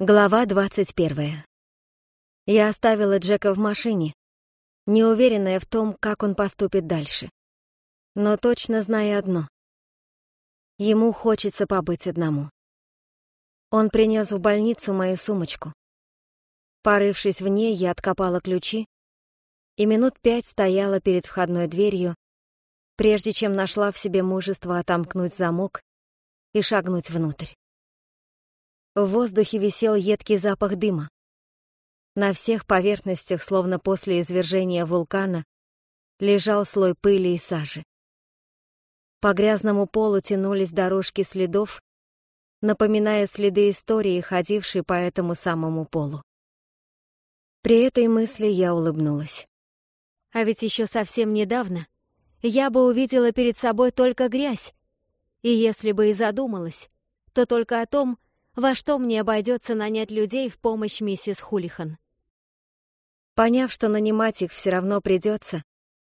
Глава двадцать первая. Я оставила Джека в машине, неуверенная в том, как он поступит дальше. Но точно зная одно. Ему хочется побыть одному. Он принес в больницу мою сумочку. Порывшись в ней, я откопала ключи и минут пять стояла перед входной дверью, прежде чем нашла в себе мужество отомкнуть замок и шагнуть внутрь. В воздухе висел едкий запах дыма. На всех поверхностях, словно после извержения вулкана, лежал слой пыли и сажи. По грязному полу тянулись дорожки следов, напоминая следы истории, ходившей по этому самому полу. При этой мысли я улыбнулась. А ведь еще совсем недавно я бы увидела перед собой только грязь, и если бы и задумалась, то только о том, во что мне обойдется нанять людей в помощь миссис Хулихан. Поняв, что нанимать их все равно придется,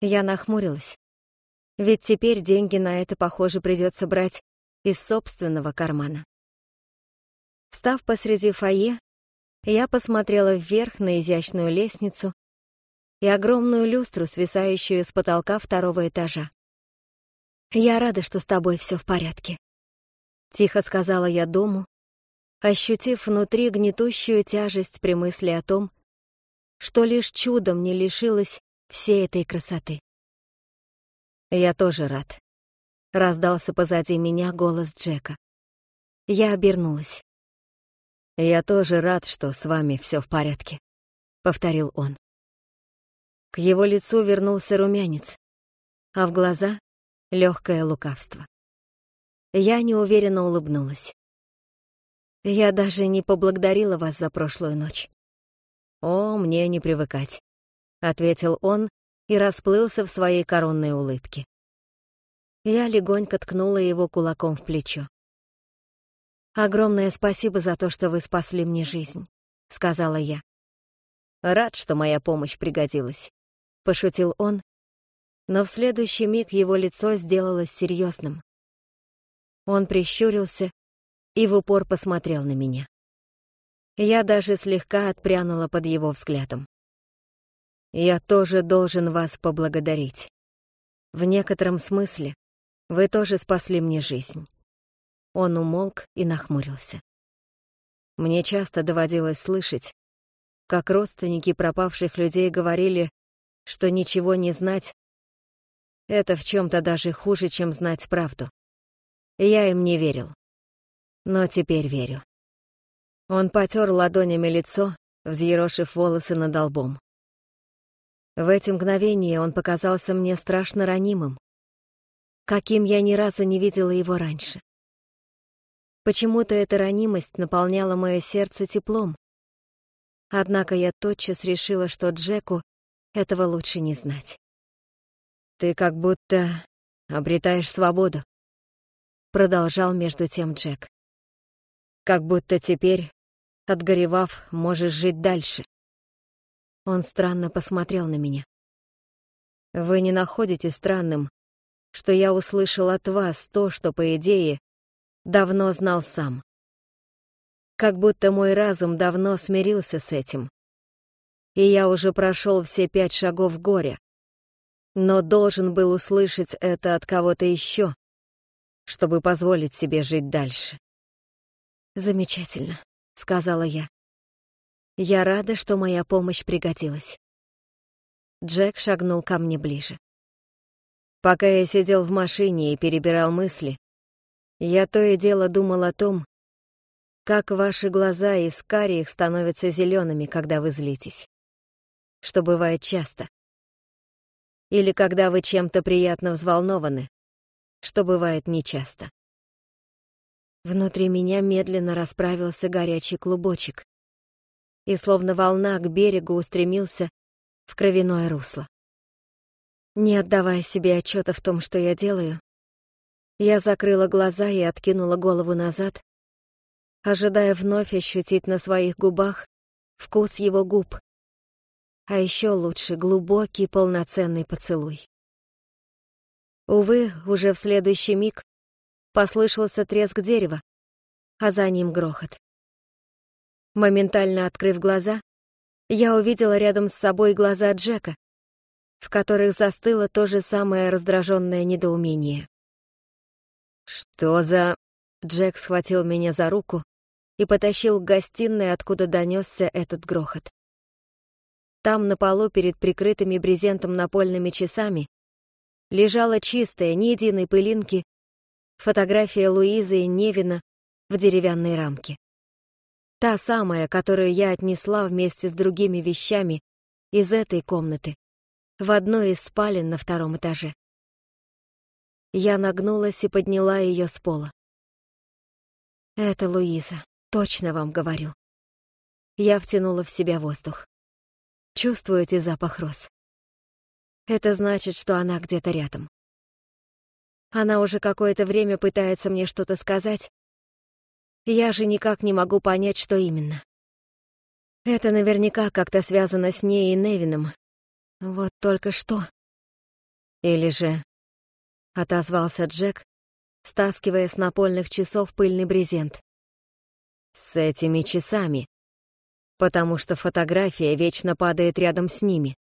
я нахмурилась. Ведь теперь деньги на это, похоже, придется брать из собственного кармана. Встав посреди фойе, я посмотрела вверх на изящную лестницу и огромную люстру, свисающую с потолка второго этажа. «Я рада, что с тобой все в порядке», — тихо сказала я дому, ощутив внутри гнетущую тяжесть при мысли о том, что лишь чудом не лишилась всей этой красоты. «Я тоже рад», — раздался позади меня голос Джека. Я обернулась. «Я тоже рад, что с вами все в порядке», — повторил он. К его лицу вернулся румянец, а в глаза — легкое лукавство. Я неуверенно улыбнулась. Я даже не поблагодарила вас за прошлую ночь. О, мне не привыкать, ответил он и расплылся в своей коронной улыбке. Я легонько ткнула его кулаком в плечо. Огромное спасибо за то, что вы спасли мне жизнь, сказала я. Рад, что моя помощь пригодилась, пошутил он, но в следующий миг его лицо сделалось серьезным. Он прищурился и в упор посмотрел на меня. Я даже слегка отпрянула под его взглядом. «Я тоже должен вас поблагодарить. В некотором смысле вы тоже спасли мне жизнь». Он умолк и нахмурился. Мне часто доводилось слышать, как родственники пропавших людей говорили, что ничего не знать — это в чем то даже хуже, чем знать правду. Я им не верил но теперь верю. Он потер ладонями лицо, взъерошив волосы над лбом. В эти мгновения он показался мне страшно ранимым, каким я ни разу не видела его раньше. Почему-то эта ранимость наполняла мое сердце теплом. Однако я тотчас решила, что Джеку этого лучше не знать. «Ты как будто обретаешь свободу», — продолжал между тем Джек. Как будто теперь, отгоревав, можешь жить дальше. Он странно посмотрел на меня. Вы не находите странным, что я услышал от вас то, что, по идее, давно знал сам. Как будто мой разум давно смирился с этим. И я уже прошел все пять шагов горя, но должен был услышать это от кого-то еще, чтобы позволить себе жить дальше. «Замечательно», — сказала я. «Я рада, что моя помощь пригодилась». Джек шагнул ко мне ближе. Пока я сидел в машине и перебирал мысли, я то и дело думал о том, как ваши глаза из кариих становятся зелеными, когда вы злитесь. Что бывает часто. Или когда вы чем-то приятно взволнованы, что бывает нечасто. Внутри меня медленно расправился горячий клубочек и словно волна к берегу устремился в кровяное русло. Не отдавая себе отчета в том, что я делаю, я закрыла глаза и откинула голову назад, ожидая вновь ощутить на своих губах вкус его губ, а еще лучше глубокий полноценный поцелуй. Увы, уже в следующий миг Послышался треск дерева, а за ним грохот. Моментально открыв глаза, я увидела рядом с собой глаза Джека, в которых застыло то же самое раздраженное недоумение. «Что за...» Джек схватил меня за руку и потащил к гостиной, откуда донесся этот грохот. Там, на полу, перед прикрытыми брезентом напольными часами, лежала чистая, ни единой пылинки, фотография Луизы и Невина в деревянной рамке. Та самая, которую я отнесла вместе с другими вещами из этой комнаты в одной из спален на втором этаже. Я нагнулась и подняла ее с пола. «Это Луиза, точно вам говорю». Я втянула в себя воздух. Чувствуете запах роз? Это значит, что она где-то рядом. Она уже какое-то время пытается мне что-то сказать. Я же никак не могу понять, что именно. Это наверняка как-то связано с ней и Невином. Вот только что. Или же... Отозвался Джек, стаскивая с напольных часов пыльный брезент. С этими часами. Потому что фотография вечно падает рядом с ними.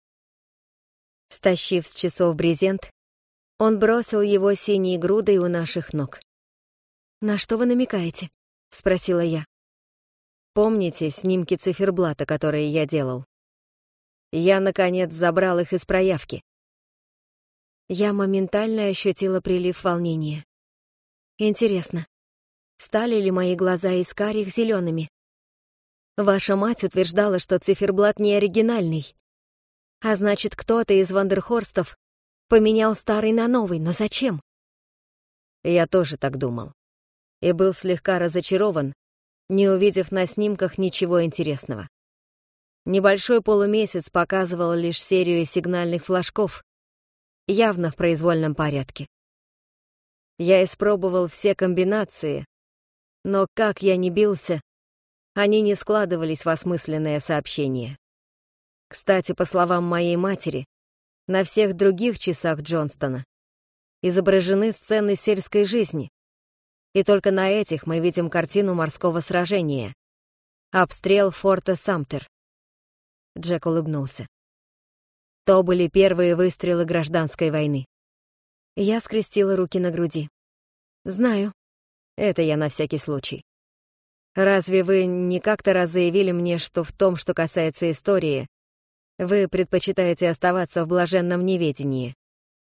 Стащив с часов брезент, он бросил его синей грудой у наших ног. «На что вы намекаете?» — спросила я. «Помните снимки циферблата, которые я делал? Я, наконец, забрал их из проявки». Я моментально ощутила прилив волнения. Интересно, стали ли мои глаза из карих зелеными? Ваша мать утверждала, что циферблат не оригинальный. А значит, кто-то из Вандерхорстов поменял старый на новый, но зачем? Я тоже так думал. И был слегка разочарован, не увидев на снимках ничего интересного. Небольшой полумесяц показывал лишь серию сигнальных флажков, явно в произвольном порядке. Я испробовал все комбинации, но как я не бился, они не складывались в осмысленное сообщение. Кстати, по словам моей матери, на всех других часах Джонстона изображены сцены сельской жизни, и только на этих мы видим картину морского сражения. Обстрел форта Самтер. Джек улыбнулся. То были первые выстрелы гражданской войны. Я скрестила руки на груди. Знаю. Это я на всякий случай. Разве вы не как-то раз заявили мне, что в том, что касается истории, вы предпочитаете оставаться в блаженном неведении.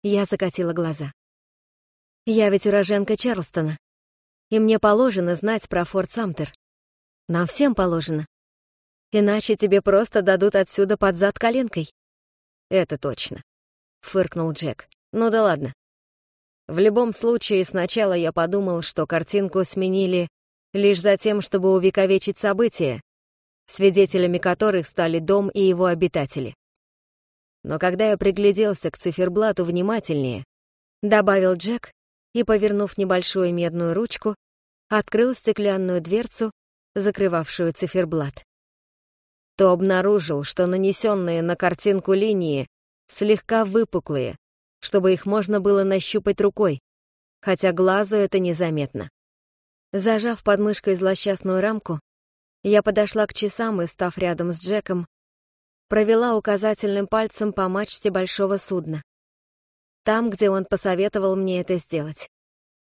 Я закатила глаза. Я ведь уроженка Чарлстона. И мне положено знать про Форт Самтер. Нам всем положено. Иначе тебе просто дадут отсюда под зад коленкой. Это точно. Фыркнул Джек. Ну да ладно. В любом случае, сначала я подумал, что картинку сменили лишь за тем, чтобы увековечить события, свидетелями которых стали дом и его обитатели. Но когда я пригляделся к циферблату внимательнее, добавил Джек и, повернув небольшую медную ручку, открыл стеклянную дверцу, закрывавшую циферблат, то обнаружил, что нанесенные на картинку линии слегка выпуклые, чтобы их можно было нащупать рукой, хотя глазу это незаметно. Зажав под мышкой злосчастную рамку, я подошла к часам и, став рядом с Джеком, провела указательным пальцем по мачте большого судна. Там, где он посоветовал мне это сделать.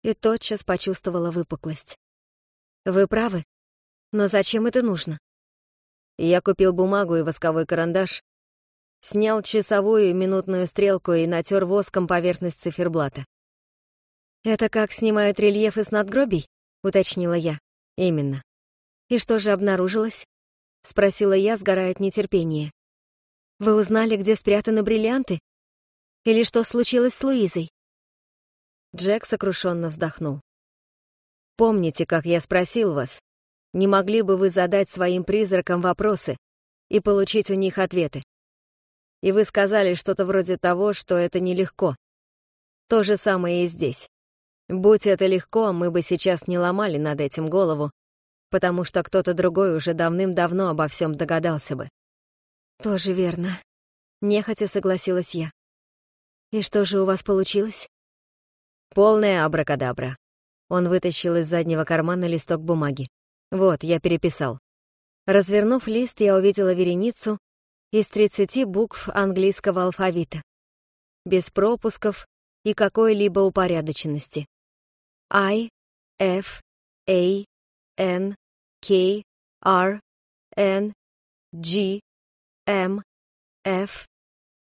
И тотчас почувствовала выпуклость. Вы правы, но зачем это нужно? Я купил бумагу и восковой карандаш, снял часовую и минутную стрелку и натер воском поверхность циферблата. «Это как снимают рельефы с надгробий?» — уточнила я. «Именно. «И что же обнаружилось?» — спросила я, сгорая от нетерпения. «Вы узнали, где спрятаны бриллианты? Или что случилось с Луизой?» Джек сокрушенно вздохнул. «Помните, как я спросил вас, не могли бы вы задать своим призракам вопросы и получить у них ответы? И вы сказали что-то вроде того, что это нелегко. То же самое и здесь. Будь это легко, мы бы сейчас не ломали над этим голову потому что кто-то другой уже давным-давно обо всем догадался бы. Тоже верно. Нехотя согласилась я. И что же у вас получилось? Полная абракадабра. Он вытащил из заднего кармана листок бумаги. Вот, я переписал. Развернув лист, я увидела вереницу из 30 букв английского алфавита, без пропусков и какой-либо упорядоченности. I, F, A, N, K, R, N, G, M, F,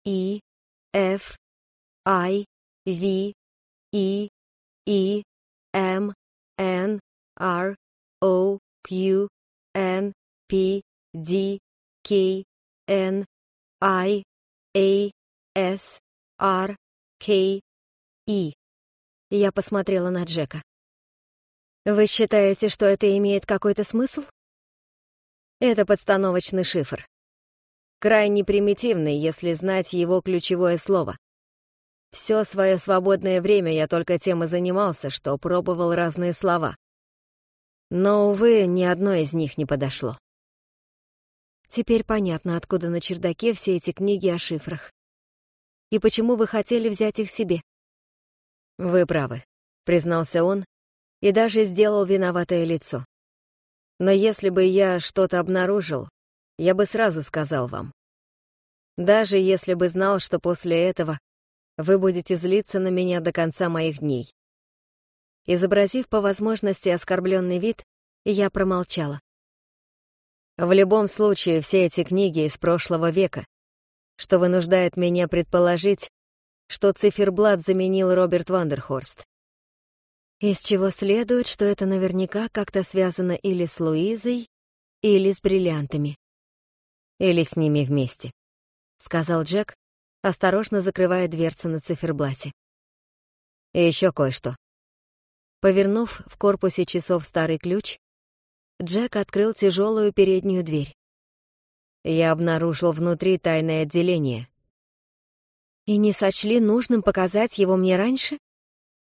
E, F, I, V, E, E, M, N, R, O, Q, N, P, D, K, N, I, A, S, R, K, E. Я посмотрела на Джека. Вы считаете, что это имеет какой-то смысл? Это подстановочный шифр. Крайне примитивный, если знать его ключевое слово. Все свое свободное время я только тем и занимался, что пробовал разные слова. Но, увы, ни одно из них не подошло. Теперь понятно, откуда на чердаке все эти книги о шифрах. И почему вы хотели взять их себе? Вы правы, признался он и даже сделал виноватое лицо. Но если бы я что-то обнаружил, я бы сразу сказал вам. Даже если бы знал, что после этого вы будете злиться на меня до конца моих дней. Изобразив по возможности оскорбленный вид, я промолчала. В любом случае, все эти книги из прошлого века, что вынуждает меня предположить, что циферблат заменил Роберт Вандерхорст. Из чего следует, что это наверняка как-то связано или с Луизой, или с бриллиантами. Или с ними вместе, — сказал Джек, осторожно закрывая дверцу на циферблате. И еще кое-что. Повернув в корпусе часов старый ключ, Джек открыл тяжелую переднюю дверь. Я обнаружил внутри тайное отделение. И не сочли нужным показать его мне раньше?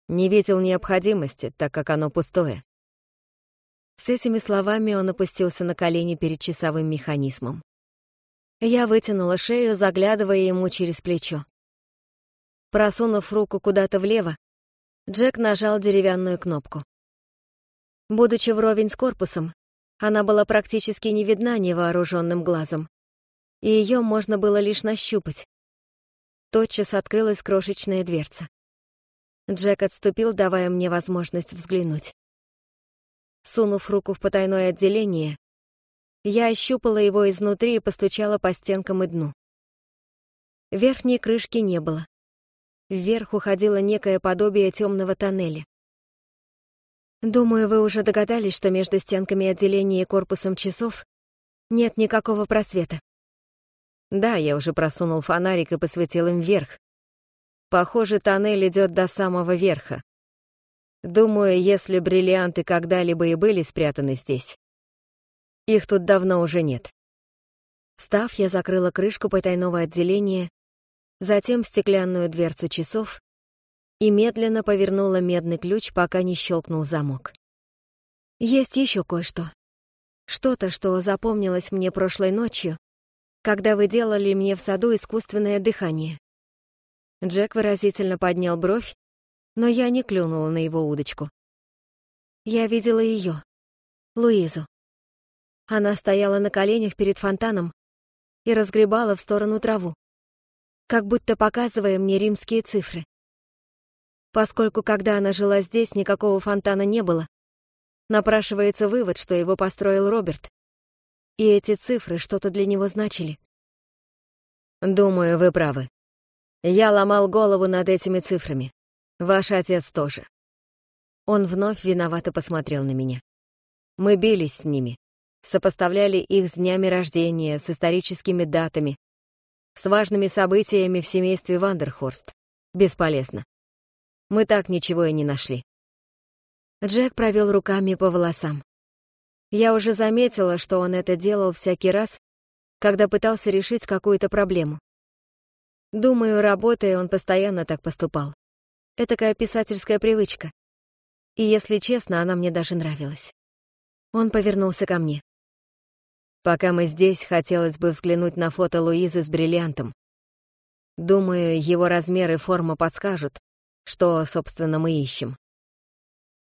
Не видел необходимости, так как оно пустое. С этими словами он опустился на колени перед часовым механизмом. Я вытянула шею, заглядывая ему через плечо. Просунув руку куда-то влево, Джек нажал деревянную кнопку. Будучи вровень с корпусом, она была практически не видна невооруженным глазом, и ее можно было лишь нащупать. Тотчас открылась крошечная дверца. Джек отступил, давая мне возможность взглянуть. Сунув руку в потайное отделение, я ощупала его изнутри и постучала по стенкам и дну. Верхней крышки не было. Вверх уходило некое подобие темного тоннеля. Думаю, вы уже догадались, что между стенками отделения и корпусом часов нет никакого просвета. Да, я уже просунул фонарик и посветил им вверх. Похоже, тоннель идет до самого верха. Думаю, если бриллианты когда-либо и были спрятаны здесь, их тут давно уже нет. Встав, я закрыла крышку потайного отделения, затем стеклянную дверцу часов и медленно повернула медный ключ, пока не щелкнул замок. Есть еще кое-что. Что-то, что запомнилось мне прошлой ночью, когда вы делали мне в саду искусственное дыхание. Джек выразительно поднял бровь, но я не клюнула на его удочку. Я видела ее, Луизу. Она стояла на коленях перед фонтаном и разгребала в сторону траву, как будто показывая мне римские цифры. Поскольку когда она жила здесь, никакого фонтана не было, напрашивается вывод, что его построил Роберт. И эти цифры что-то для него значили. Думаю, вы правы. Я ломал голову над этими цифрами. Ваш отец тоже. Он вновь виновато посмотрел на меня. Мы бились с ними, сопоставляли их с днями рождения, с историческими датами, с важными событиями в семействе Вандерхорст. Бесполезно. Мы так ничего и не нашли. Джек провел руками по волосам. Я уже заметила, что он это делал всякий раз, когда пытался решить какую-то проблему. Думаю, работая, он постоянно так поступал. Этакая писательская привычка. И, если честно, она мне даже нравилась. Он повернулся ко мне. Пока мы здесь, хотелось бы взглянуть на фото Луизы с бриллиантом. Думаю, его размер и форма подскажут, что, собственно, мы ищем.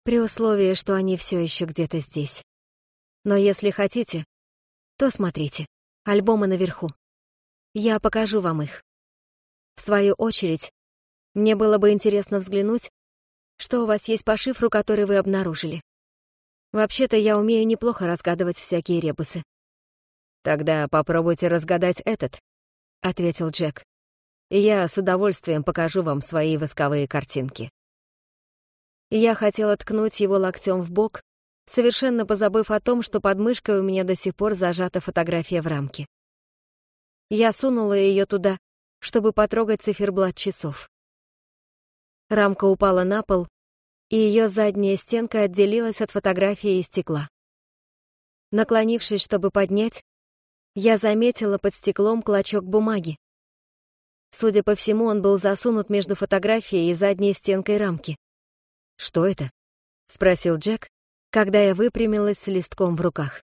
При условии, что они все еще где-то здесь. Но если хотите, то смотрите, альбомы наверху. Я покажу вам их. В свою очередь, мне было бы интересно взглянуть, что у вас есть по шифру, который вы обнаружили. Вообще-то я умею неплохо разгадывать всякие ребусы. Тогда попробуйте разгадать этот, ответил Джек. И я с удовольствием покажу вам свои восковые картинки. Я хотела ткнуть его локтем в бок, совершенно позабыв о том, что под мышкой у меня до сих пор зажата фотография в рамке. Я сунула ее туда, чтобы потрогать циферблат часов. Рамка упала на пол, и ее задняя стенка отделилась от фотографии и стекла. Наклонившись, чтобы поднять, я заметила под стеклом клочок бумаги. Судя по всему, он был засунут между фотографией и задней стенкой рамки. «Что это?» — спросил Джек, когда я выпрямилась с листком в руках.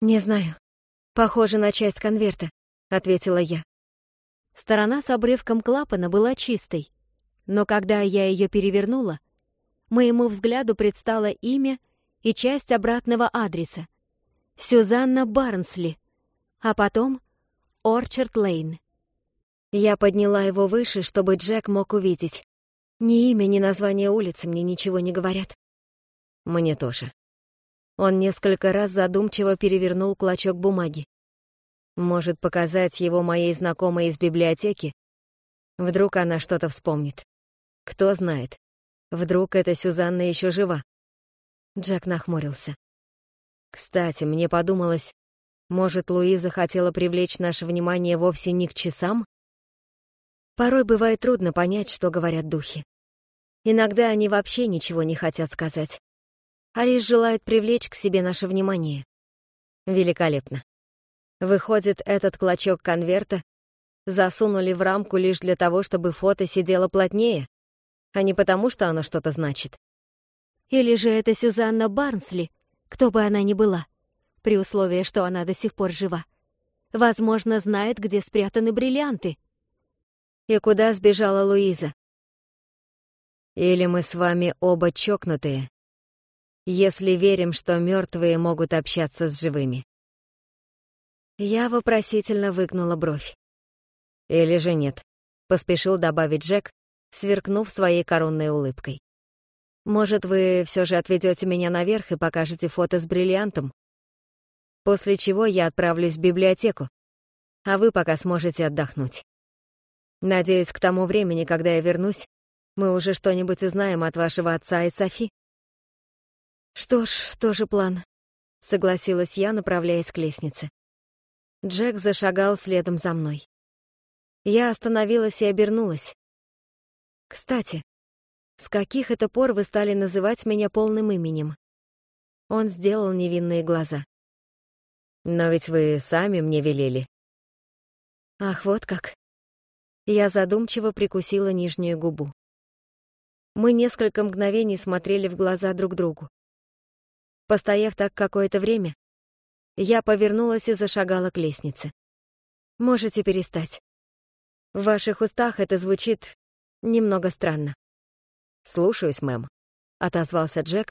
«Не знаю. Похоже на часть конверта», — ответила я. Сторона с обрывком клапана была чистой, но когда я ее перевернула, моему взгляду предстало имя и часть обратного адреса. Сюзанна Барнсли, а потом Орчард Лейн. Я подняла его выше, чтобы Джек мог увидеть. Ни имя, ни название улицы мне ничего не говорят. Мне тоже. Он несколько раз задумчиво перевернул клочок бумаги. Может, показать его моей знакомой из библиотеки? Вдруг она что-то вспомнит. Кто знает. Вдруг эта Сюзанна еще жива? Джек нахмурился. Кстати, мне подумалось, может, Луиза хотела привлечь наше внимание вовсе не к часам? Порой бывает трудно понять, что говорят духи. Иногда они вообще ничего не хотят сказать, а лишь желают привлечь к себе наше внимание. Великолепно. Выходит, этот клочок конверта засунули в рамку лишь для того, чтобы фото сидело плотнее, а не потому, что оно что-то значит. Или же это Сюзанна Барнсли, кто бы она ни была при условии, что она до сих пор жива. Возможно, знает, где спрятаны бриллианты. И куда сбежала Луиза? Или мы с вами оба чокнутые, если верим, что мертвые могут общаться с живыми. Я вопросительно выгнула бровь. Или же нет, поспешил добавить Джек, сверкнув своей коронной улыбкой. Может, вы все же отведете меня наверх и покажете фото с бриллиантом? после чего я отправлюсь в библиотеку, а вы пока сможете отдохнуть. Надеюсь, к тому времени, когда я вернусь, мы уже что-нибудь узнаем от вашего отца и Софи. Что ж, тоже план, согласилась я, направляясь к лестнице. Джек зашагал следом за мной. Я остановилась и обернулась. Кстати, с каких это пор вы стали называть меня полным именем? Он сделал невинные глаза. Но ведь вы сами мне велели. Ах, вот как. Я задумчиво прикусила нижнюю губу. Мы несколько мгновений смотрели в глаза друг другу. Постояв так какое-то время, я повернулась и зашагала к лестнице. Можете перестать. В ваших устах это звучит немного странно. «Слушаюсь, мэм», — отозвался Джек,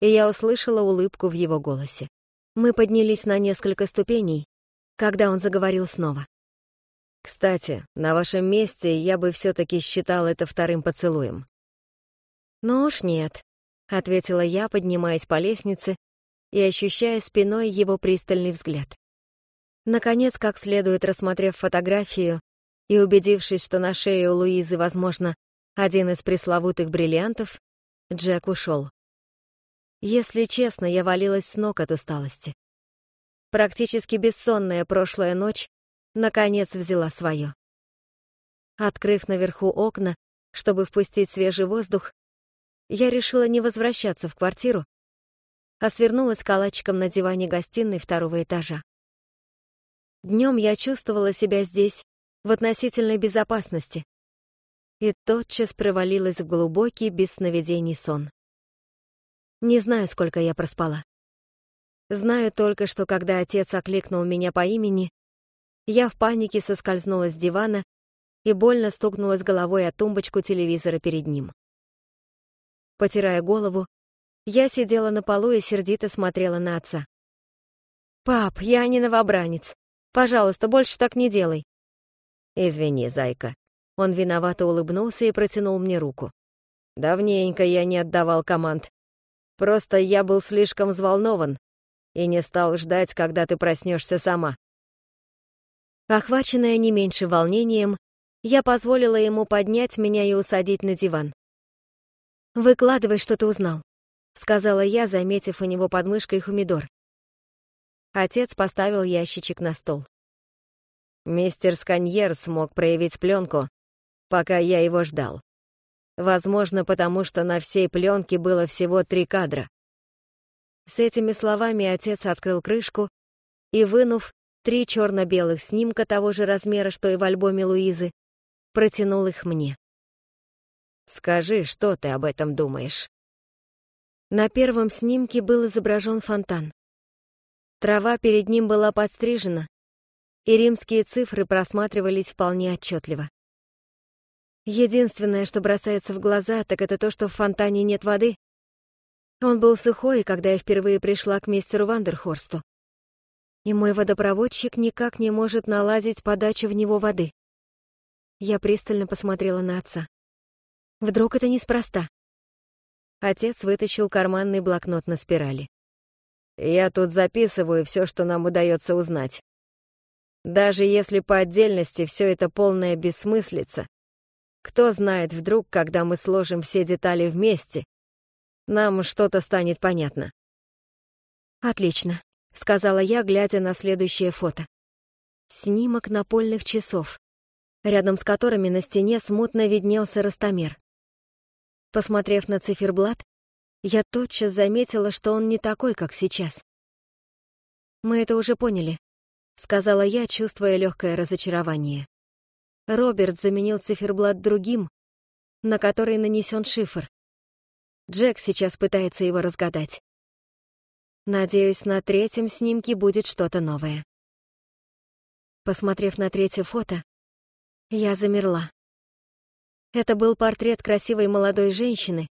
и я услышала улыбку в его голосе. Мы поднялись на несколько ступеней, когда он заговорил снова. «Кстати, на вашем месте я бы все-таки считал это вторым поцелуем». «Ну уж нет», — ответила я, поднимаясь по лестнице и ощущая спиной его пристальный взгляд. Наконец, как следует рассмотрев фотографию и убедившись, что на шее у Луизы, возможно, один из пресловутых бриллиантов, Джек ушел. Если честно, я валилась с ног от усталости. Практически бессонная прошлая ночь наконец взяла свое. Открыв наверху окна, чтобы впустить свежий воздух, я решила не возвращаться в квартиру, а свернулась калачиком на диване гостиной второго этажа. Днем я чувствовала себя здесь в относительной безопасности и тотчас провалилась в глубокий, без сновидений сон. Не знаю, сколько я проспала. Знаю только, что когда отец окликнул меня по имени, я в панике соскользнула с дивана и больно стукнулась головой о тумбочку телевизора перед ним. Потирая голову, я сидела на полу и сердито смотрела на отца. «Пап, я не новобранец. Пожалуйста, больше так не делай». «Извини, зайка». Он виновато улыбнулся и протянул мне руку. «Давненько я не отдавал команд. Просто я был слишком взволнован и не стал ждать, когда ты проснешься сама». Охваченная не меньше волнением, я позволила ему поднять меня и усадить на диван. «Выкладывай, что ты узнал», — сказала я, заметив у него под мышкой хумидор. Отец поставил ящичек на стол. Мистер Сканьер смог проявить пленку, пока я его ждал. Возможно, потому что на всей пленке было всего три кадра. С этими словами отец открыл крышку и, вынув три черно-белых снимка того же размера, что и в альбоме Луизы, протянул их мне. «Скажи, что ты об этом думаешь?» На первом снимке был изображен фонтан. Трава перед ним была подстрижена, и римские цифры просматривались вполне отчетливо. Единственное, что бросается в глаза, так это то, что в фонтане нет воды. Он был сухой, когда я впервые пришла к мистеру Вандерхорсту. И мой водопроводчик никак не может наладить подачу в него воды. Я пристально посмотрела на отца. Вдруг это неспроста? Отец вытащил карманный блокнот на спирали. Я тут записываю все, что нам удается узнать. Даже если по отдельности все это полная бессмыслица, кто знает вдруг, когда мы сложим все детали вместе, нам что-то станет понятно. «Отлично», — сказала я, глядя на следующее фото. Снимок напольных часов, рядом с которыми на стене смутно виднелся ростомер. Посмотрев на циферблат, я тотчас заметила, что он не такой, как сейчас. «Мы это уже поняли», — сказала я, чувствуя легкое разочарование. Роберт заменил циферблат другим, на который нанесен шифр. Джек сейчас пытается его разгадать. Надеюсь, на третьем снимке будет что-то новое. Посмотрев на третье фото, я замерла. Это был портрет красивой молодой женщины,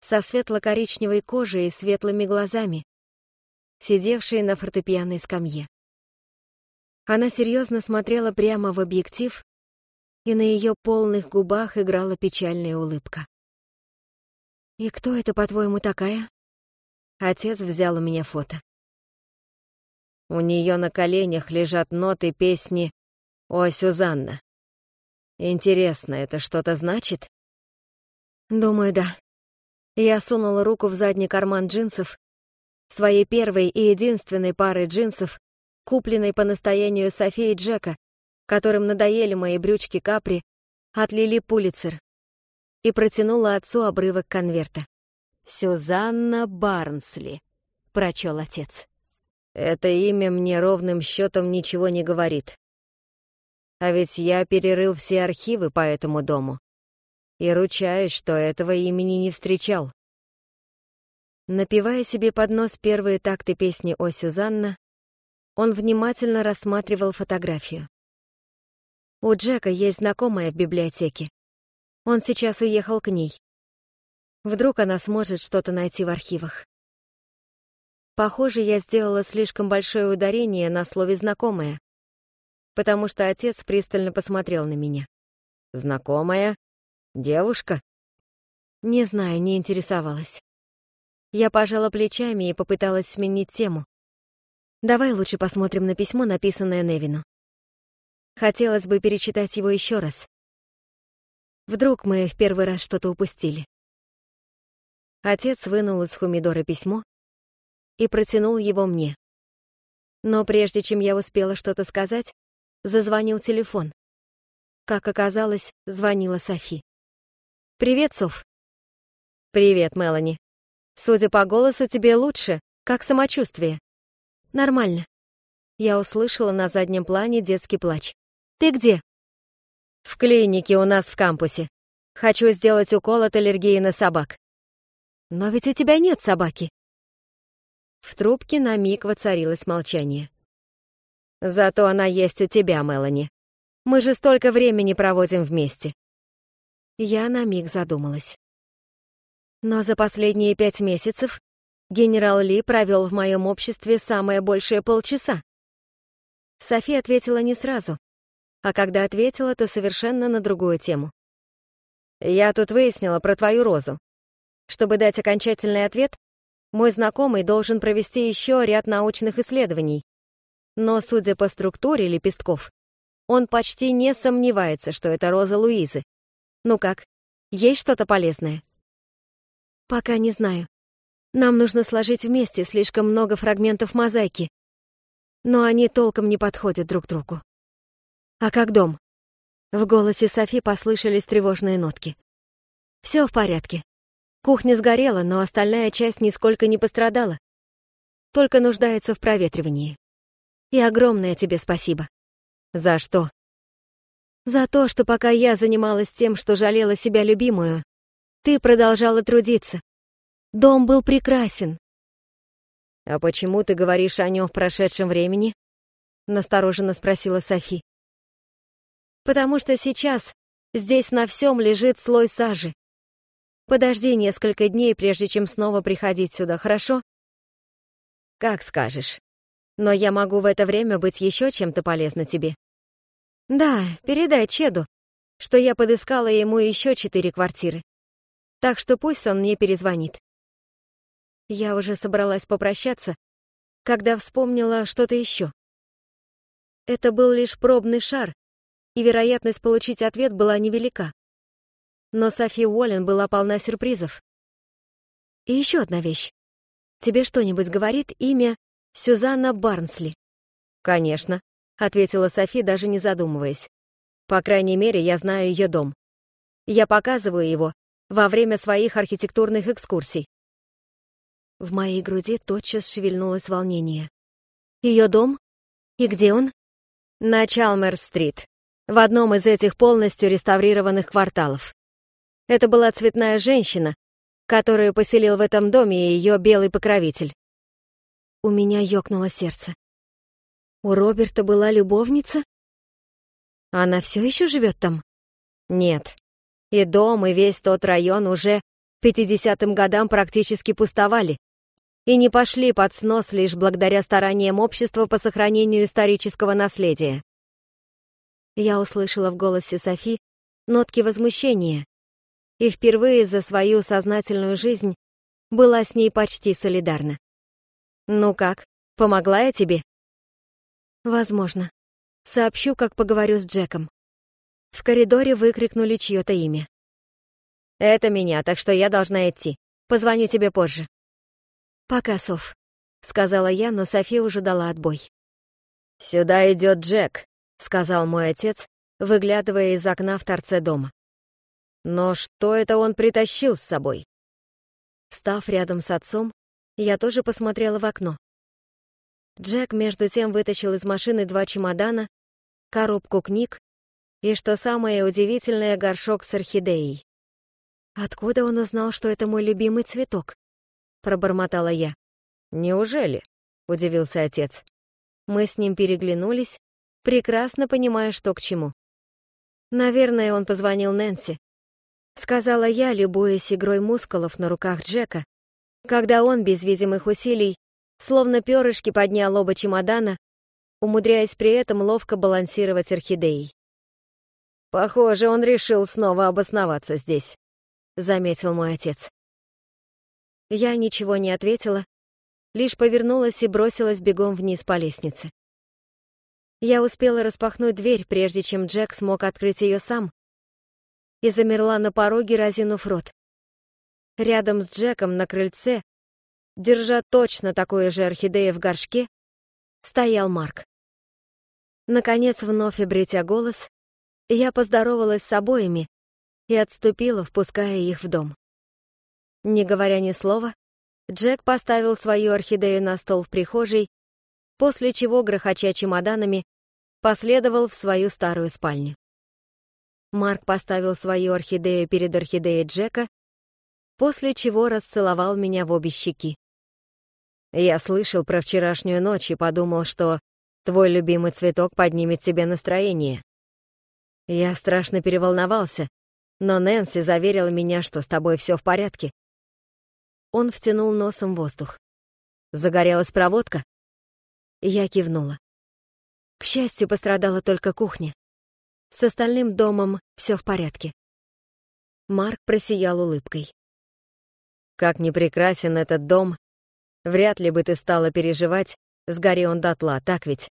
со светло-коричневой кожей и светлыми глазами, сидевшей на фортепианной скамье. Она серьезно смотрела прямо в объектив, и на ее полных губах играла печальная улыбка. «И кто это, по-твоему, такая?» Отец взял у меня фото. У нее на коленях лежат ноты песни «О, Сюзанна». Интересно, это что-то значит? Думаю, да. Я сунула руку в задний карман джинсов, своей первой и единственной пары джинсов, купленной по настоянию Софии Джека, которым надоели мои брючки капри, отлили Пулицер, и протянула отцу обрывок конверта. «Сюзанна Барнсли», — прочел отец. «Это имя мне ровным счетом ничего не говорит. А ведь я перерыл все архивы по этому дому и ручаюсь, что этого имени не встречал. Напевая себе под нос первые такты песни о Сюзанна, он внимательно рассматривал фотографию. У Джека есть знакомая в библиотеке. Он сейчас уехал к ней. Вдруг она сможет что-то найти в архивах. Похоже, я сделала слишком большое ударение на слове «знакомая», потому что отец пристально посмотрел на меня. «Знакомая? Девушка? Не знаю, не интересовалась. Я пожала плечами и попыталась сменить тему. Давай лучше посмотрим на письмо, написанное Невину. Хотелось бы перечитать его еще раз. Вдруг мы в первый раз что-то упустили. Отец вынул из хумидора письмо и протянул его мне. Но прежде чем я успела что-то сказать, зазвонил телефон. Как оказалось, звонила Софи. «Привет, Соф». «Привет, Мелани. Судя по голосу, тебе лучше. Как самочувствие?» «Нормально». Я услышала на заднем плане детский плач. «Ты где?» «В клинике у нас в кампусе. Хочу сделать укол от аллергии на собак». «Но ведь у тебя нет собаки». В трубке на миг воцарилось молчание. «Зато она есть у тебя, Мелани. Мы же столько времени проводим вместе. Я на миг задумалась. Но за последние пять месяцев Генерал Ли провел в моем обществе самое большее полчаса. Софи ответила не сразу, а когда ответила, то совершенно на другую тему. «Я тут выяснила про твою розу. Чтобы дать окончательный ответ, мой знакомый должен провести еще ряд научных исследований. Но, судя по структуре лепестков, он почти не сомневается, что это роза Луизы. Ну как, есть что-то полезное? Пока не знаю. Нам нужно сложить вместе слишком много фрагментов мозаики. Но они толком не подходят друг другу. А как дом? В голосе Софи послышались тревожные нотки. Все в порядке. Кухня сгорела, но остальная часть нисколько не пострадала. Только нуждается в проветривании. И огромное тебе спасибо. За что? За то, что пока я занималась тем, что жалела себя любимую, ты продолжала трудиться. Дом был прекрасен. А почему ты говоришь о нем в прошедшем времени? Настороженно спросила Софи. Потому что сейчас здесь на всем лежит слой сажи. Подожди несколько дней, прежде чем снова приходить сюда, хорошо? Как скажешь. Но я могу в это время быть еще чем-то полезна тебе. Да, передай Чеду, что я подыскала ему еще четыре квартиры. Так что пусть он мне перезвонит. Я уже собралась попрощаться, когда вспомнила что-то еще. Это был лишь пробный шар, и вероятность получить ответ была невелика. Но Софи Уоллен была полна сюрпризов. И еще одна вещь. Тебе что-нибудь говорит имя Сюзанна Барнсли? Конечно ответила Софи, даже не задумываясь. По крайней мере, я знаю ее дом. Я показываю его во время своих архитектурных экскурсий. В моей груди тотчас шевельнулось волнение. Ее дом? И где он? На Чалмерс-стрит, в одном из этих полностью реставрированных кварталов. Это была цветная женщина, которую поселил в этом доме ее белый покровитель. У меня ёкнуло сердце. У Роберта была любовница? Она все еще живет там? Нет. И дом, и весь тот район уже к 50-м годам практически пустовали и не пошли под снос лишь благодаря стараниям общества по сохранению исторического наследия. Я услышала в голосе Софи нотки возмущения и впервые за свою сознательную жизнь была с ней почти солидарна. «Ну как, помогла я тебе?» Возможно. Сообщу, как поговорю с Джеком. В коридоре выкрикнули чье-то имя. «Это меня, так что я должна идти. Позвоню тебе позже». «Пока, Соф», — сказала я, но Софи уже дала отбой. «Сюда идет Джек», — сказал мой отец, выглядывая из окна в торце дома. «Но что это он притащил с собой?» Став рядом с отцом, я тоже посмотрела в окно. Джек между тем вытащил из машины два чемодана, коробку книг и, что самое удивительное, горшок с орхидеей. «Откуда он узнал, что это мой любимый цветок?» — пробормотала я. «Неужели?» — удивился отец. Мы с ним переглянулись, прекрасно понимая, что к чему. Наверное, он позвонил Нэнси. Сказала я, любуясь игрой мускулов на руках Джека, когда он без видимых усилий словно перышки поднял оба чемодана, умудряясь при этом ловко балансировать орхидеей. «Похоже, он решил снова обосноваться здесь», — заметил мой отец. Я ничего не ответила, лишь повернулась и бросилась бегом вниз по лестнице. Я успела распахнуть дверь, прежде чем Джек смог открыть ее сам, и замерла на пороге, разинув рот. Рядом с Джеком на крыльце держа точно такое же орхидея в горшке, стоял Марк. Наконец, вновь обретя голос, я поздоровалась с обоими и отступила, впуская их в дом. Не говоря ни слова, Джек поставил свою орхидею на стол в прихожей, после чего, грохоча чемоданами, последовал в свою старую спальню. Марк поставил свою орхидею перед орхидеей Джека, после чего расцеловал меня в обе щеки. Я слышал про вчерашнюю ночь и подумал, что твой любимый цветок поднимет тебе настроение. Я страшно переволновался, но Нэнси заверила меня, что с тобой все в порядке. Он втянул носом воздух. Загорелась проводка?» Я кивнула. К счастью, пострадала только кухня. С остальным домом все в порядке. Марк просиял улыбкой. «Как не прекрасен этот дом, вряд ли бы ты стала переживать, сгори он дотла, так ведь?»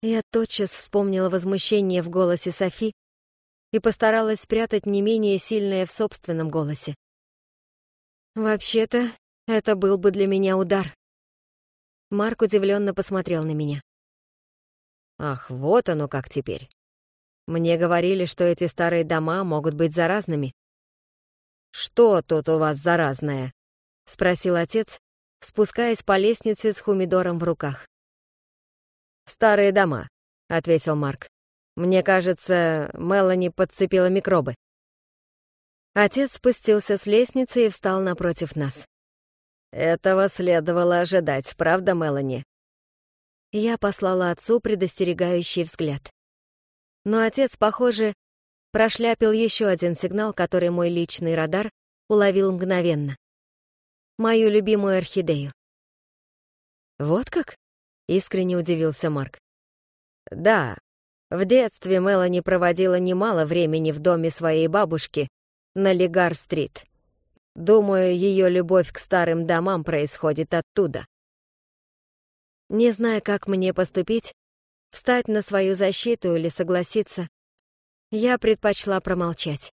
Я тотчас вспомнила возмущение в голосе Софи и постаралась спрятать не менее сильное в собственном голосе. «Вообще-то, это был бы для меня удар». Марк удивленно посмотрел на меня. «Ах, вот оно как теперь. Мне говорили, что эти старые дома могут быть заразными. «Что тут у вас заразное?» — спросил отец, спускаясь по лестнице с хумидором в руках. «Старые дома», — ответил Марк. «Мне кажется, Мелани подцепила микробы». Отец спустился с лестницы и встал напротив нас. «Этого следовало ожидать, правда, Мелани?» Я послала отцу предостерегающий взгляд. Но отец, похоже, прошляпил еще один сигнал, который мой личный радар уловил мгновенно. Мою любимую орхидею. «Вот как?» — искренне удивился Марк. «Да, в детстве Мелани проводила немало времени в доме своей бабушки на Легар-стрит. Думаю, ее любовь к старым домам происходит оттуда». Не зная, как мне поступить, Встать на свою защиту или согласиться? Я предпочла промолчать.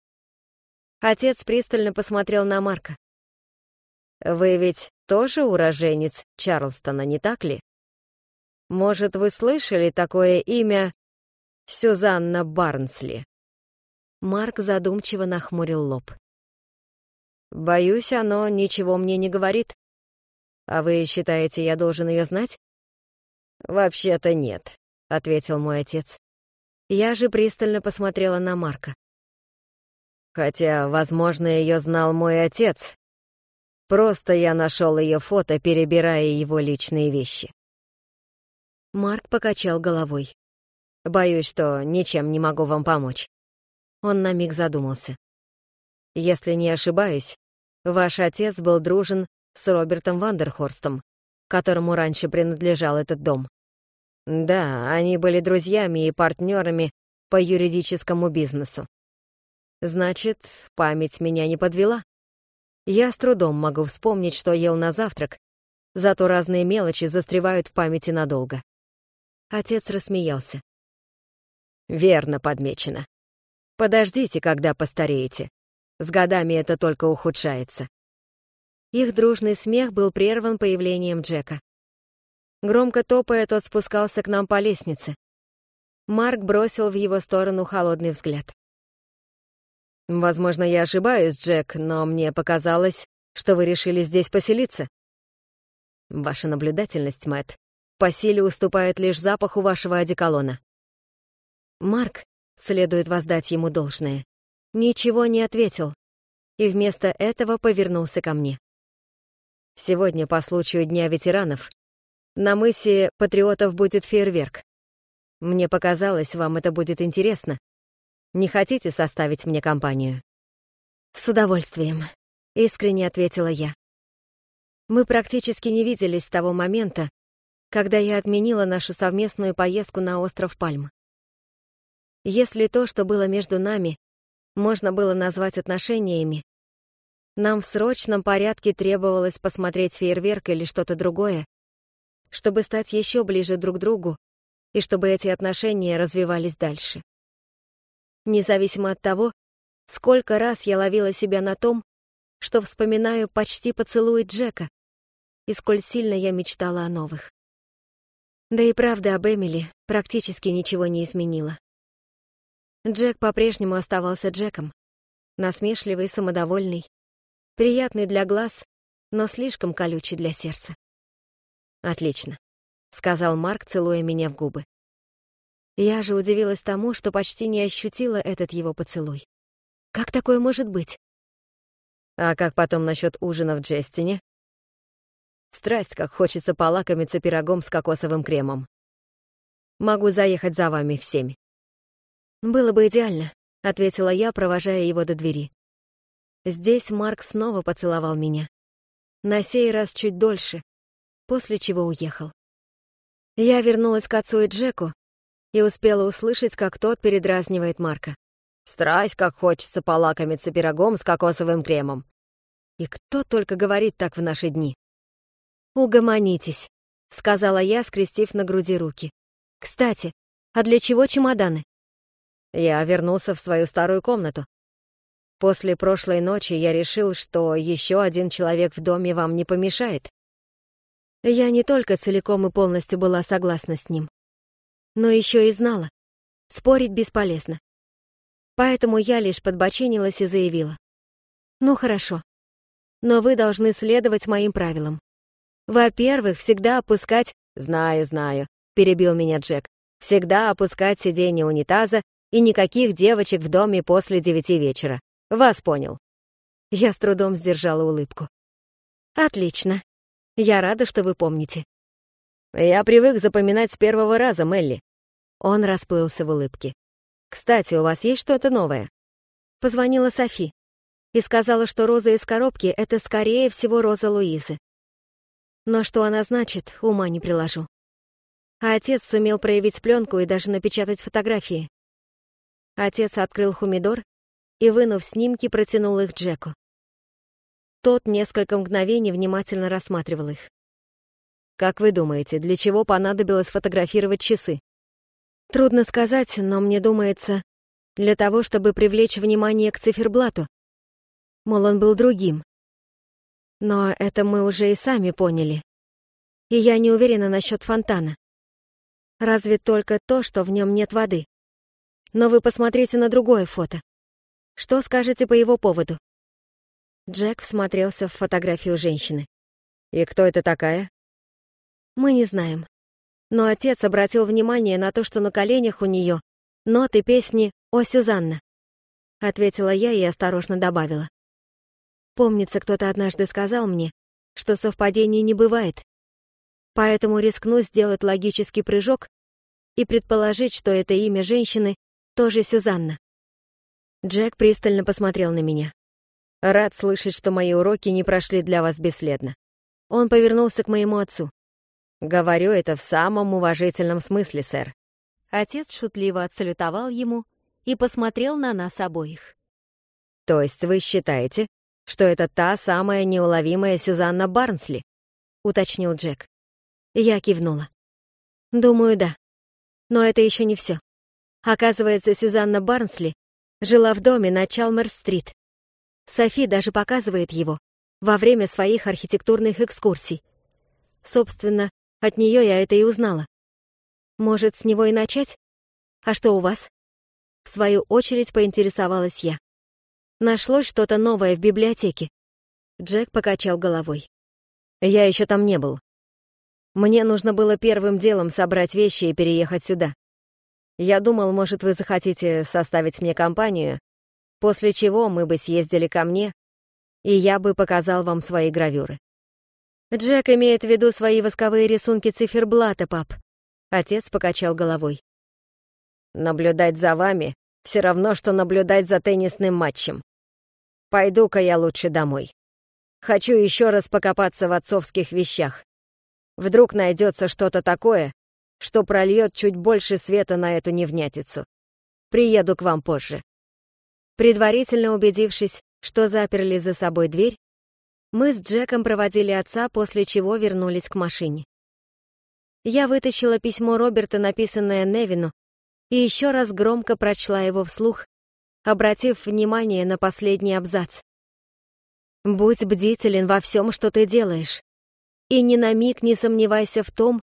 Отец пристально посмотрел на Марка. «Вы ведь тоже уроженец Чарлстона, не так ли? Может, вы слышали такое имя Сюзанна Барнсли?» Марк задумчиво нахмурил лоб. «Боюсь, оно ничего мне не говорит. А вы считаете, я должен ее знать?» «Вообще-то нет. — ответил мой отец. Я же пристально посмотрела на Марка. Хотя, возможно, ее знал мой отец. Просто я нашел ее фото, перебирая его личные вещи. Марк покачал головой. Боюсь, что ничем не могу вам помочь. Он на миг задумался. Если не ошибаюсь, ваш отец был дружен с Робертом Вандерхорстом, которому раньше принадлежал этот дом. Да, они были друзьями и партнерами по юридическому бизнесу. Значит, память меня не подвела. Я с трудом могу вспомнить, что ел на завтрак, зато разные мелочи застревают в памяти надолго. Отец рассмеялся. Верно подмечено. Подождите, когда постареете. С годами это только ухудшается. Их дружный смех был прерван появлением Джека. Громко топая, тот спускался к нам по лестнице. Марк бросил в его сторону холодный взгляд. «Возможно, я ошибаюсь, Джек, но мне показалось, что вы решили здесь поселиться». «Ваша наблюдательность, Мэтт, по силе уступает лишь запаху вашего одеколона». Марк, следует воздать ему должное, ничего не ответил и вместо этого повернулся ко мне. Сегодня, по случаю Дня ветеранов, на мысе патриотов будет фейерверк. Мне показалось, вам это будет интересно. Не хотите составить мне компанию?» «С удовольствием», — искренне ответила я. Мы практически не виделись с того момента, когда я отменила нашу совместную поездку на остров Пальм. Если то, что было между нами, можно было назвать отношениями, нам в срочном порядке требовалось посмотреть фейерверк или что-то другое, чтобы стать еще ближе друг к другу и чтобы эти отношения развивались дальше. Независимо от того, сколько раз я ловила себя на том, что вспоминаю почти поцелуи Джека, и сколь сильно я мечтала о новых. Да и правда об Эмили практически ничего не изменила. Джек по-прежнему оставался Джеком, насмешливый, самодовольный, приятный для глаз, но слишком колючий для сердца. «Отлично», — сказал Марк, целуя меня в губы. Я же удивилась тому, что почти не ощутила этот его поцелуй. Как такое может быть? А как потом насчет ужина в Джестине? Страсть, как хочется полакомиться пирогом с кокосовым кремом. Могу заехать за вами в семь. Было бы идеально, ответила я, провожая его до двери. Здесь Марк снова поцеловал меня. На сей раз чуть дольше, после чего уехал. Я вернулась к отцу и Джеку и успела услышать, как тот передразнивает Марка. «Страсть, как хочется полакомиться пирогом с кокосовым кремом». И кто только говорит так в наши дни. «Угомонитесь», — сказала я, скрестив на груди руки. «Кстати, а для чего чемоданы?» Я вернулся в свою старую комнату. После прошлой ночи я решил, что еще один человек в доме вам не помешает. Я не только целиком и полностью была согласна с ним, но еще и знала. Спорить бесполезно. Поэтому я лишь подбоченилась и заявила. «Ну хорошо, но вы должны следовать моим правилам. Во-первых, всегда опускать... Знаю, знаю, перебил меня Джек. Всегда опускать сиденье унитаза и никаких девочек в доме после девяти вечера. Вас понял. Я с трудом сдержала улыбку. Отлично. Я рада, что вы помните. Я привык запоминать с первого раза, Мелли. Он расплылся в улыбке. Кстати, у вас есть что-то новое? Позвонила Софи и сказала, что роза из коробки — это, скорее всего, роза Луизы. Но что она значит, ума не приложу. А отец сумел проявить пленку и даже напечатать фотографии. Отец открыл хумидор и, вынув снимки, протянул их Джеку. Тот несколько мгновений внимательно рассматривал их. «Как вы думаете, для чего понадобилось фотографировать часы?» «Трудно сказать, но мне думается, для того, чтобы привлечь внимание к циферблату. Мол, он был другим, но это мы уже и сами поняли. И я не уверена насчет фонтана. Разве только то, что в нем нет воды. Но вы посмотрите на другое фото. Что скажете по его поводу? Джек всмотрелся в фотографию женщины. «И кто это такая?» «Мы не знаем. Но отец обратил внимание на то, что на коленях у нее ноты песни «О, Сюзанна», — ответила я и осторожно добавила. Помнится, кто-то однажды сказал мне, что совпадений не бывает. Поэтому рискну сделать логический прыжок и предположить, что это имя женщины тоже Сюзанна. Джек пристально посмотрел на меня. Рад слышать, что мои уроки не прошли для вас бесследно. Он повернулся к моему отцу. Говорю это в самом уважительном смысле, сэр. Отец шутливо отсалютовал ему и посмотрел на нас обоих. То есть вы считаете, что это та самая неуловимая Сюзанна Барнсли?» — уточнил Джек. Я кивнула. «Думаю, да. Но это еще не все. Оказывается, Сюзанна Барнсли жила в доме на Чалмерс-стрит. Софи даже показывает его во время своих архитектурных экскурсий. Собственно, от нее я это и узнала. Может, с него и начать? А что у вас? В свою очередь поинтересовалась я. Нашлось что-то новое в библиотеке?» Джек покачал головой. «Я еще там не был. Мне нужно было первым делом собрать вещи и переехать сюда. Я думал, может, вы захотите составить мне компанию, после чего мы бы съездили ко мне, и я бы показал вам свои гравюры». «Джек имеет в виду свои восковые рисунки циферблата, пап». Отец покачал головой. «Наблюдать за вами все равно, что наблюдать за теннисным матчем. Пойду-ка я лучше домой. Хочу еще раз покопаться в отцовских вещах. Вдруг найдется что-то такое, что прольет чуть больше света на эту невнятицу. Приеду к вам позже. Предварительно убедившись, что заперли за собой дверь, мы с Джеком проводили отца, после чего вернулись к машине. Я вытащила письмо Роберта, написанное Невину, и еще раз громко прочла его вслух, обратив внимание на последний абзац. «Будь бдителен во всем, что ты делаешь, и ни на миг не сомневайся в том,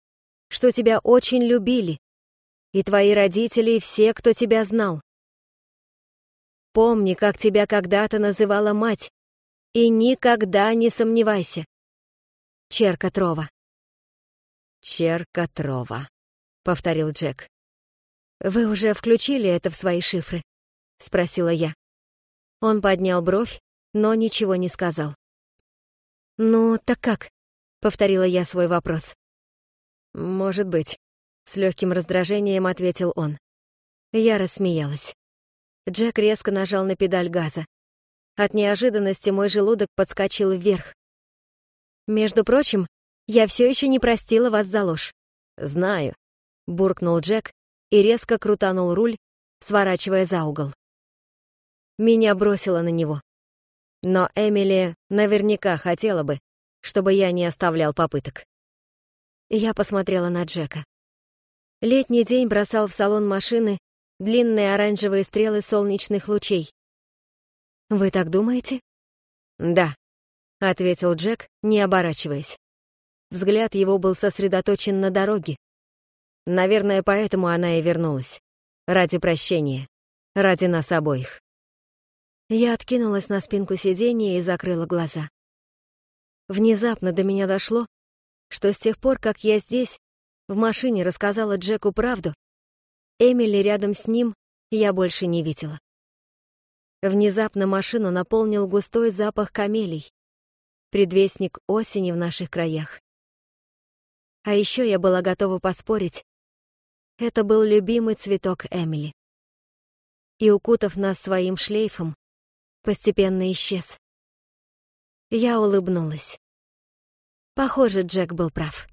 что тебя очень любили, и твои родители, и все, кто тебя знал. Помни, как тебя когда-то называла мать, и никогда не сомневайся. Черка Трова. «Черка Трова», — повторил Джек. «Вы уже включили это в свои шифры?» — спросила я. Он поднял бровь, но ничего не сказал. «Ну, так как?» — повторила я свой вопрос. «Может быть», — с легким раздражением ответил он. Я рассмеялась. Джек резко нажал на педаль газа. От неожиданности мой желудок подскочил вверх. «Между прочим, Я все еще не простила вас за ложь. Знаю, буркнул Джек и резко крутанул руль, сворачивая за угол. Меня бросило на него. Но Эмили наверняка хотела бы, чтобы я не оставлял попыток. Я посмотрела на Джека. Летний день бросал в салон машины длинные оранжевые стрелы солнечных лучей. «Вы так думаете?» «Да», — ответил Джек, не оборачиваясь. Взгляд его был сосредоточен на дороге. Наверное, поэтому она и вернулась. Ради прощения. Ради нас обоих. Я откинулась на спинку сиденья и закрыла глаза. Внезапно до меня дошло, что с тех пор, как я здесь, в машине рассказала Джеку правду, Эмили рядом с ним я больше не видела. Внезапно машину наполнил густой запах камелий, предвестник осени в наших краях. А еще я была готова поспорить, это был любимый цветок Эмили. И, укутав нас своим шлейфом, постепенно исчез. Я улыбнулась. Похоже, Джек был прав.